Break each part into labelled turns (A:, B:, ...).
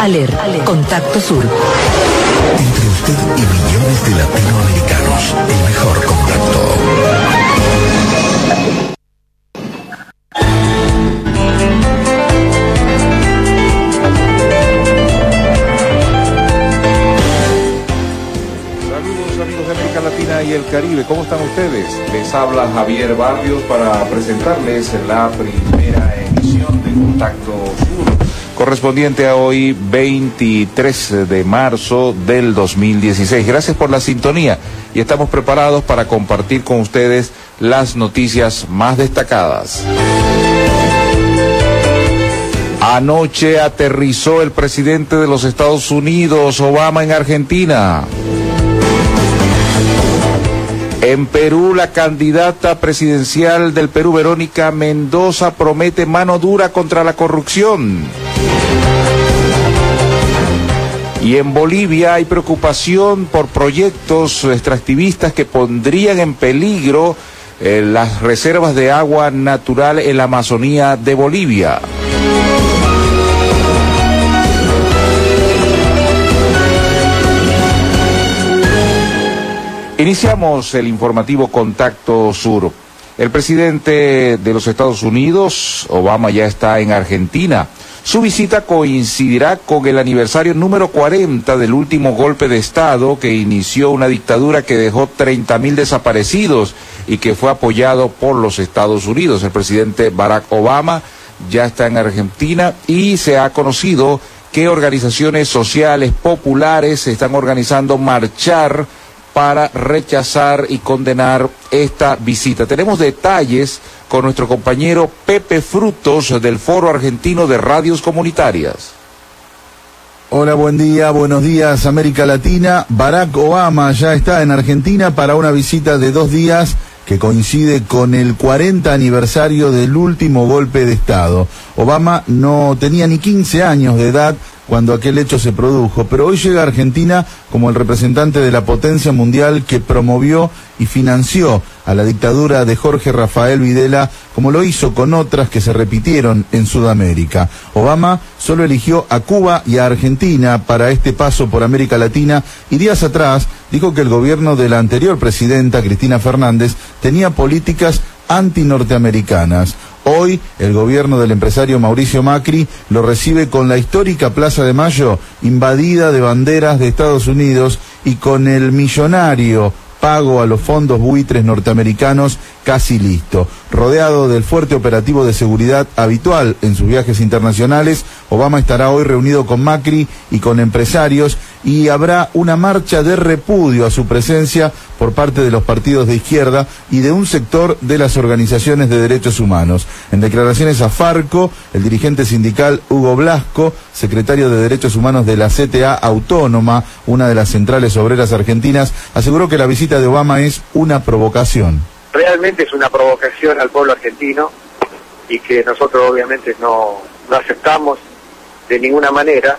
A: Aler, Contacto Sur.
B: Entre usted y millones de latinoamericanos, el mejor contacto.
C: Saludos amigos de América Latina y el Caribe, ¿cómo están ustedes? Les habla Javier Barrios para presentarles la primera emisión de Contacto Sur, correspondiente a hoy 23 de marzo del 2016. Gracias por la sintonía y estamos preparados para compartir con ustedes las noticias más destacadas. Anoche aterrizó el presidente de los Estados Unidos, Obama, en Argentina. En Perú, la candidata presidencial del Perú, Verónica Mendoza, promete mano dura contra la corrupción. Y en Bolivia hay preocupación por proyectos extractivistas que pondrían en peligro eh, las reservas de agua natural en la Amazonía de Bolivia. Iniciamos el informativo Contacto Sur. El presidente de los Estados Unidos, Obama, ya está en Argentina. Su visita coincidirá con el aniversario número 40 del último golpe de Estado que inició una dictadura que dejó 30.000 desaparecidos y que fue apoyado por los Estados Unidos. El presidente Barack Obama ya está en Argentina y se ha conocido que organizaciones sociales populares se están organizando marchar para rechazar y condenar esta visita. Tenemos detalles con nuestro compañero Pepe Frutos del Foro Argentino de Radios Comunitarias.
D: Hola, buen día, buenos días América Latina. Barack Obama ya está en Argentina para una visita de dos días que coincide con el 40 aniversario del último golpe de Estado. Obama no tenía ni 15 años de edad cuando aquel hecho se produjo, pero hoy llega a Argentina como el representante de la potencia mundial que promovió y financió a la dictadura de Jorge Rafael Videla, como lo hizo con otras que se repitieron en Sudamérica. Obama solo eligió a Cuba y a Argentina para este paso por América Latina y días atrás dijo que el gobierno de la anterior presidenta, Cristina Fernández, tenía políticas anti-norteamericanas. Hoy el gobierno del empresario Mauricio Macri lo recibe con la histórica Plaza de Mayo invadida de banderas de Estados Unidos y con el millonario pago a los fondos buitres norteamericanos casi listo. Rodeado del fuerte operativo de seguridad habitual en sus viajes internacionales, Obama estará hoy reunido con Macri y con empresarios y habrá una marcha de repudio a su presencia por parte de los partidos de izquierda y de un sector de las organizaciones de derechos humanos. En declaraciones a Farco, el dirigente sindical Hugo Blasco, secretario de Derechos Humanos de la CTA Autónoma, una de las centrales obreras argentinas, aseguró que la visita de Obama es una provocación
E: realmente es una provocación al pueblo argentino y que nosotros obviamente no, aceptamos de ninguna manera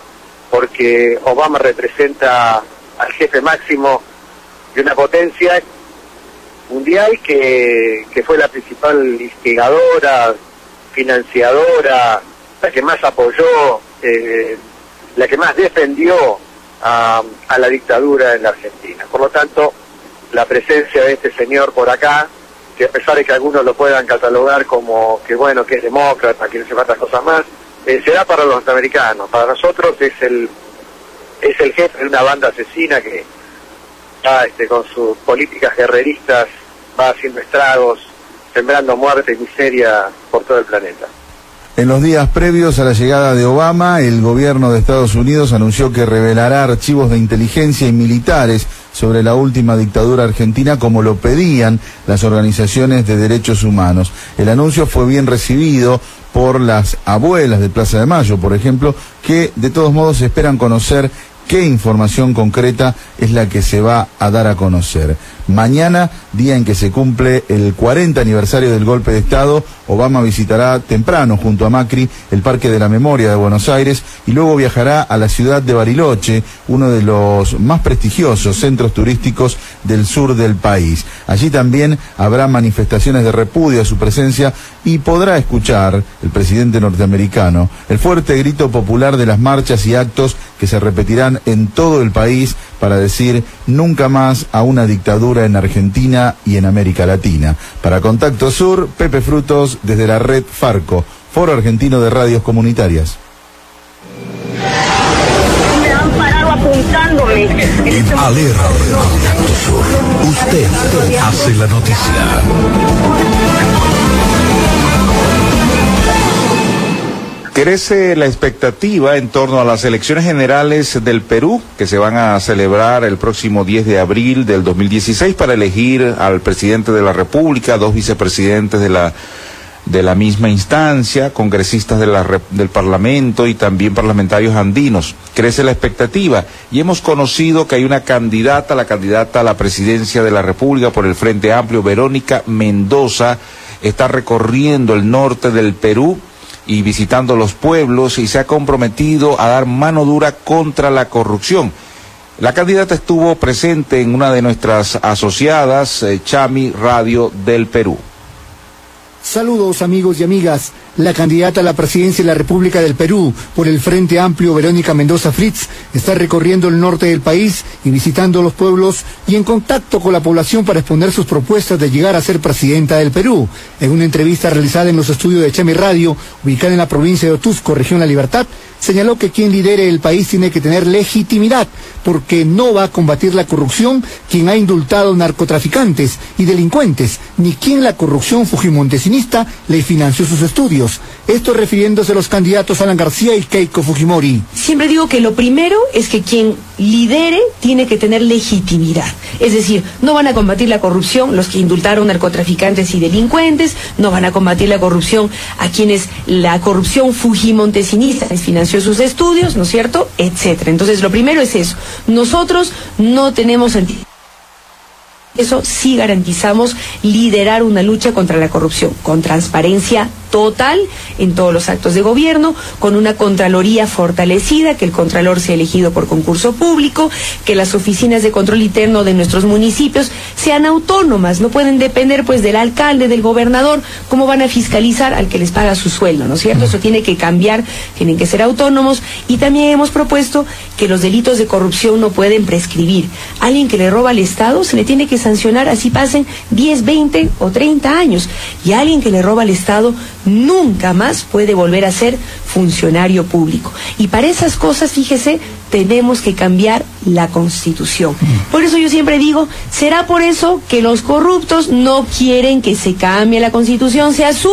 E: porque Obama representa al jefe máximo de una potencia mundial que, que fue la principal instigadora, financiadora, la que más apoyó, eh, la que más defendió a, a la dictadura en la Argentina. Por lo tanto, la presencia de este señor por acá que a pesar de que algunos lo puedan catalogar como que bueno, que es demócrata, que no se otras cosas más, eh, se da para los norteamericanos. Para nosotros es el es el jefe de una banda asesina que está este, con sus políticas guerreristas va haciendo estragos, sembrando muerte y miseria por todo el planeta.
D: En los días previos a la llegada de Obama, el gobierno de Estados Unidos anunció que revelará archivos de inteligencia y militares sobre la última dictadura argentina como lo pedían las organizaciones de derechos humanos. El anuncio fue bien recibido por las abuelas de Plaza de Mayo, por ejemplo, que de todos modos esperan conocer qué información concreta es la que se va a dar a conocer. Mañana, día en que se cumple el 40 aniversario del golpe de Estado, Obama visitará temprano junto a Macri el Parque de la Memoria de Buenos Aires y luego viajará a la ciudad de Bariloche, uno de los más prestigiosos centros turísticos del sur del país. Allí también habrá manifestaciones de repudio a su presencia y podrá escuchar el presidente norteamericano el fuerte grito popular de las marchas y actos que se repetirán en todo el país para decir nunca más a una dictadura en Argentina y en América Latina. Para Contacto Sur, Pepe Frutos desde la red Farco, Foro Argentino de Radios Comunitarias.
F: Me han parado apuntándome.
B: En Contacto Sur, usted hace la noticia.
C: Crece la expectativa en torno a las elecciones generales del Perú, que se van a celebrar el próximo 10 de abril del 2016 para elegir al presidente de la República, dos vicepresidentes de la de la misma instancia, congresistas de la, del Parlamento y también parlamentarios andinos. Crece la expectativa y hemos conocido que hay una candidata, la candidata a la presidencia de la República por el Frente Amplio, Verónica Mendoza, está recorriendo el norte del Perú y visitando los pueblos y se ha comprometido a dar mano dura contra la corrupción. La candidata estuvo presente en una de nuestras asociadas, eh, Chami Radio del Perú.
G: Saludos amigos y amigas. La candidata a la presidencia de la República del Perú por el Frente Amplio, Verónica Mendoza Fritz, está recorriendo el norte del país y visitando los pueblos y en contacto con la población para exponer sus propuestas de llegar a ser presidenta del Perú. En una entrevista realizada en los estudios de Chemi Radio, ubicada en la provincia de Otusco, región La Libertad, señaló que quien lidere el país tiene que tener legitimidad, porque no va a combatir la corrupción quien ha indultado narcotraficantes y delincuentes, ni quien la corrupción fujimontesinista le financió sus estudios. Esto refiriéndose a los candidatos Alan García y Keiko Fujimori.
H: Siempre digo que lo primero es que quien lidere tiene que tener legitimidad. Es decir, no van a combatir la corrupción los que indultaron narcotraficantes y delincuentes, no van a combatir la corrupción a quienes la corrupción fujimontesinista les financió sus estudios, ¿no es cierto? Etcétera. Entonces, lo primero es eso. Nosotros no tenemos eso sí garantizamos liderar una lucha contra la corrupción, con transparencia total en todos los actos de gobierno, con una Contraloría fortalecida, que el Contralor sea elegido por concurso público, que las oficinas de control interno de nuestros municipios sean autónomas, no pueden depender pues del alcalde, del gobernador, cómo van a fiscalizar al que les paga su sueldo, ¿no es cierto? Eso tiene que cambiar, tienen que ser autónomos. Y también hemos propuesto que los delitos de corrupción no pueden prescribir. Alguien que le roba al Estado se le tiene que sancionar así pasen 10, 20 o 30 años. Y alguien que le roba al Estado nunca más puede volver a ser funcionario público. Y para esas cosas, fíjese, tenemos que cambiar la constitución. Por eso yo siempre digo, será por eso que los corruptos no quieren que se cambie la constitución, sea su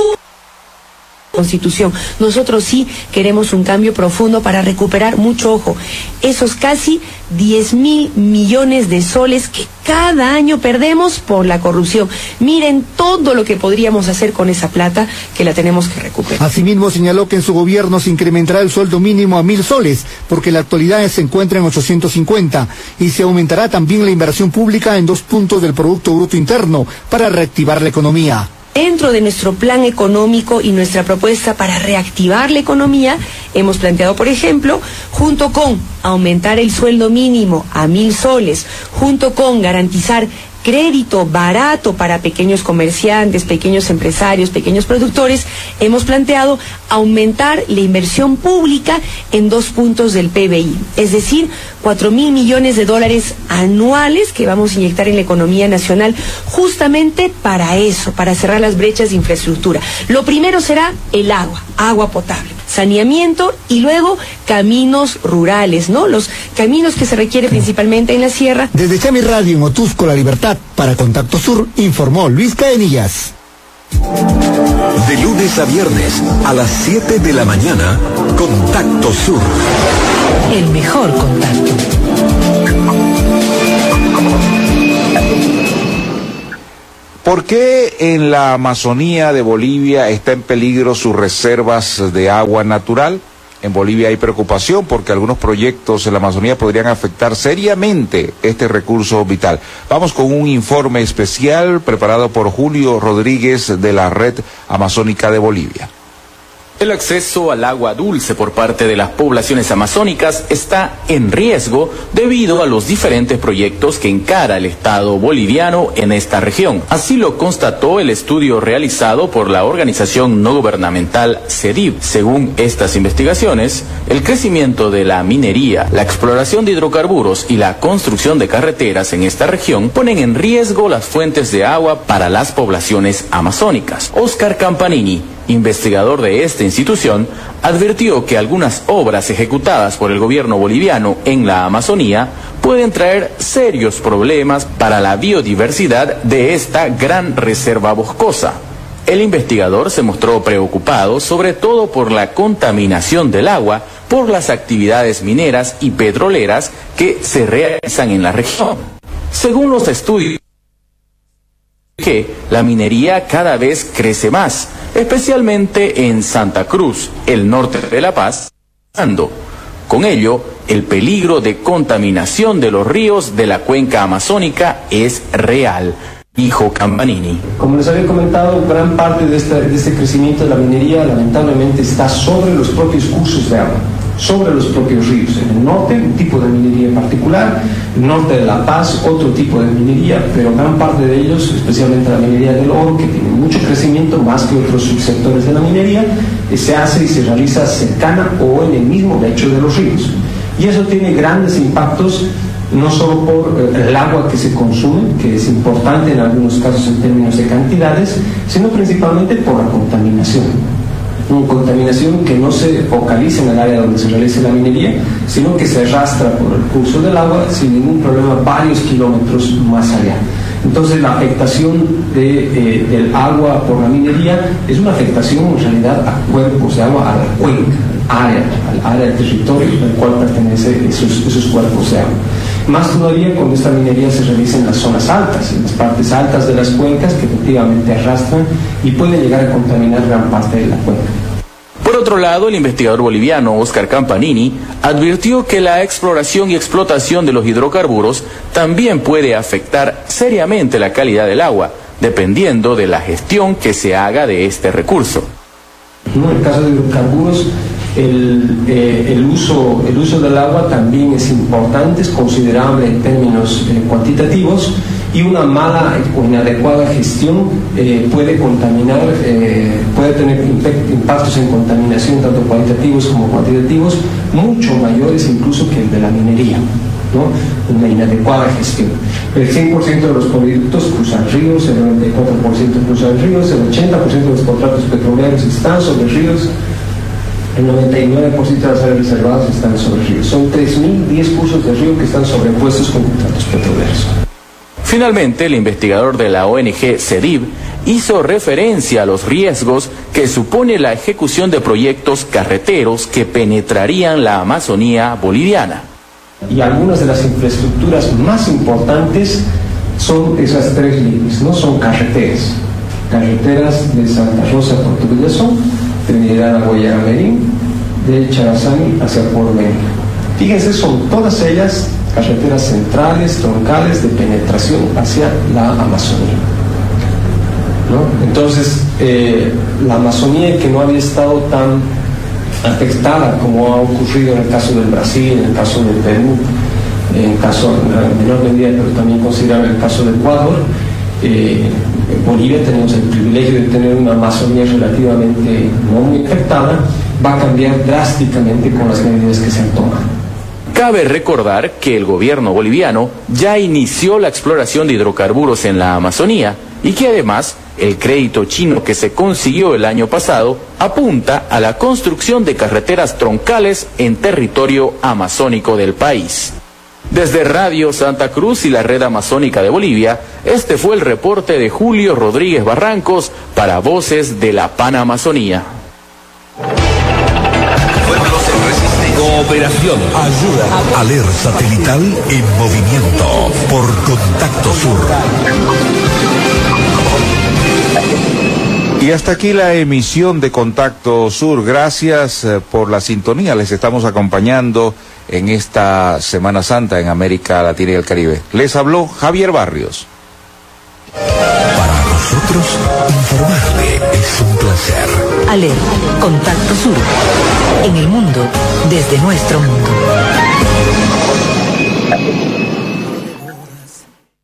H: constitución. Nosotros sí queremos un cambio profundo para recuperar mucho ojo. Esos casi 10 mil millones de soles que cada año perdemos por la corrupción. Miren todo lo que podríamos hacer con esa plata que la tenemos que recuperar.
G: Asimismo señaló que en su gobierno se incrementará el sueldo mínimo a mil soles, porque la actualidad se encuentra en 850, y se aumentará también la inversión pública en dos puntos del Producto Bruto Interno para reactivar la economía.
H: Dentro de nuestro plan económico y nuestra propuesta para reactivar la economía, hemos planteado, por ejemplo, junto con aumentar el sueldo mínimo a mil soles, junto con garantizar crédito barato para pequeños comerciantes, pequeños empresarios, pequeños productores, hemos planteado aumentar la inversión pública en dos puntos del PBI, es decir, cuatro mil millones de dólares anuales que vamos a inyectar en la economía nacional justamente para eso, para cerrar las brechas de infraestructura. Lo primero será el agua, agua potable saneamiento y luego caminos rurales, ¿no? Los caminos que se requiere principalmente en la sierra.
G: Desde Chami Radio en Otusco, La Libertad, para Contacto Sur, informó Luis Caenillas.
B: De lunes a viernes a las 7 de la mañana, Contacto Sur.
A: El mejor contacto.
C: ¿Por qué en la Amazonía de Bolivia está en peligro sus reservas de agua natural? En Bolivia hay preocupación porque algunos proyectos en la Amazonía podrían afectar seriamente este recurso vital. Vamos con un informe especial preparado por Julio Rodríguez de la Red Amazónica de Bolivia.
I: El acceso al agua dulce por parte de las poblaciones amazónicas está en riesgo debido a los diferentes proyectos que encara el Estado boliviano en esta región. Así lo constató el estudio realizado por la organización no gubernamental CEDIV. Según estas investigaciones, el crecimiento de la minería, la exploración de hidrocarburos y la construcción de carreteras en esta región ponen en riesgo las fuentes de agua para las poblaciones amazónicas. Oscar Campanini, investigador de esta institución, advirtió que algunas obras ejecutadas por el gobierno boliviano en la Amazonía pueden traer serios problemas para la biodiversidad de esta gran reserva boscosa. El investigador se mostró preocupado sobre todo por la contaminación del agua por las actividades mineras y petroleras que se realizan en la región. Según los estudios que la minería cada vez crece más, especialmente en Santa Cruz, el norte de La Paz. Con ello, el peligro de contaminación de los ríos de la cuenca amazónica es real, dijo Campanini.
J: Como les había comentado, gran parte de este, de este crecimiento de la minería lamentablemente está sobre los propios cursos de agua sobre los propios ríos. En el norte, un tipo de minería en particular, el norte de La Paz, otro tipo de minería, pero gran parte de ellos, especialmente la minería del oro, que tiene mucho crecimiento más que otros subsectores de la minería, eh, se hace y se realiza cercana o en el mismo lecho de los ríos. Y eso tiene grandes impactos no solo por eh, el agua que se consume, que es importante en algunos casos en términos de cantidades, sino principalmente por la contaminación contaminación que no se focaliza en el área donde se realiza la minería, sino que se arrastra por el curso del agua sin ningún problema varios kilómetros más allá. Entonces la afectación eh, del agua por la minería es una afectación en realidad a cuerpos de agua, a la cuenca, área, al área del territorio al cual pertenecen esos, esos cuerpos de agua. Más todavía cuando esta minería se realiza en las zonas altas, en las partes altas de las cuencas que efectivamente arrastran y pueden llegar a contaminar gran parte de la cuenca.
I: Otro lado, el investigador boliviano Oscar Campanini advirtió que la exploración y explotación de los hidrocarburos también puede afectar seriamente la calidad del agua, dependiendo de la gestión que se haga de este recurso.
J: El, eh, el, uso, el uso del agua también es importante, es considerable en términos eh, cuantitativos y una mala o inadecuada gestión eh, puede contaminar, puede tener impactos en contaminación tanto cualitativos como cuantitativos mucho mayores incluso que el de la minería. ¿no? una inadecuada gestión. El 100% de los productos cruzan ríos, el 94% cruzan ríos, el 80% de los contratos petroleros están sobre ríos, el 99% de las áreas reservadas están sobre ríos. Son 3.010 cursos de río que están sobrepuestos con contratos petroleros.
I: Finalmente, el investigador de la ONG CEDIV hizo referencia a los riesgos que supone la ejecución de proyectos carreteros que penetrarían la Amazonía boliviana.
J: Y algunas de las infraestructuras más importantes son esas tres líneas, no son carreteras. Carreteras de Santa Rosa a Puerto Villazón, Trinidad a Guayaramerín, de Charazani hacia Puerto Fíjense, son todas ellas carreteras centrales, troncales de penetración hacia la Amazonía. Entonces, eh, la Amazonía que no había estado tan afectada como ha ocurrido en el caso del Brasil, en el caso del Perú, en caso en menor medida, pero también considerable el caso de Ecuador, eh, Bolivia tenemos el privilegio de tener una Amazonía relativamente no muy afectada, va a cambiar drásticamente con las medidas que se han tomado.
I: Cabe recordar que el gobierno boliviano ya inició la exploración de hidrocarburos en la Amazonía y que además el crédito chino que se consiguió el año pasado apunta a la construcción de carreteras troncales en territorio amazónico del país. Desde Radio Santa Cruz y la Red Amazónica de Bolivia, este fue el reporte de Julio Rodríguez Barrancos para Voces de la Panamazonía.
B: Operación. Ayuda. Alerta satelital en movimiento por Contacto Sur.
C: Y hasta aquí la emisión de Contacto Sur. Gracias eh, por la sintonía. Les estamos acompañando en esta Semana Santa en América Latina y el Caribe. Les habló Javier Barrios.
B: Para nosotros, informarle es un placer.
A: ALER, Contacto Sur. En el mundo, desde nuestro mundo.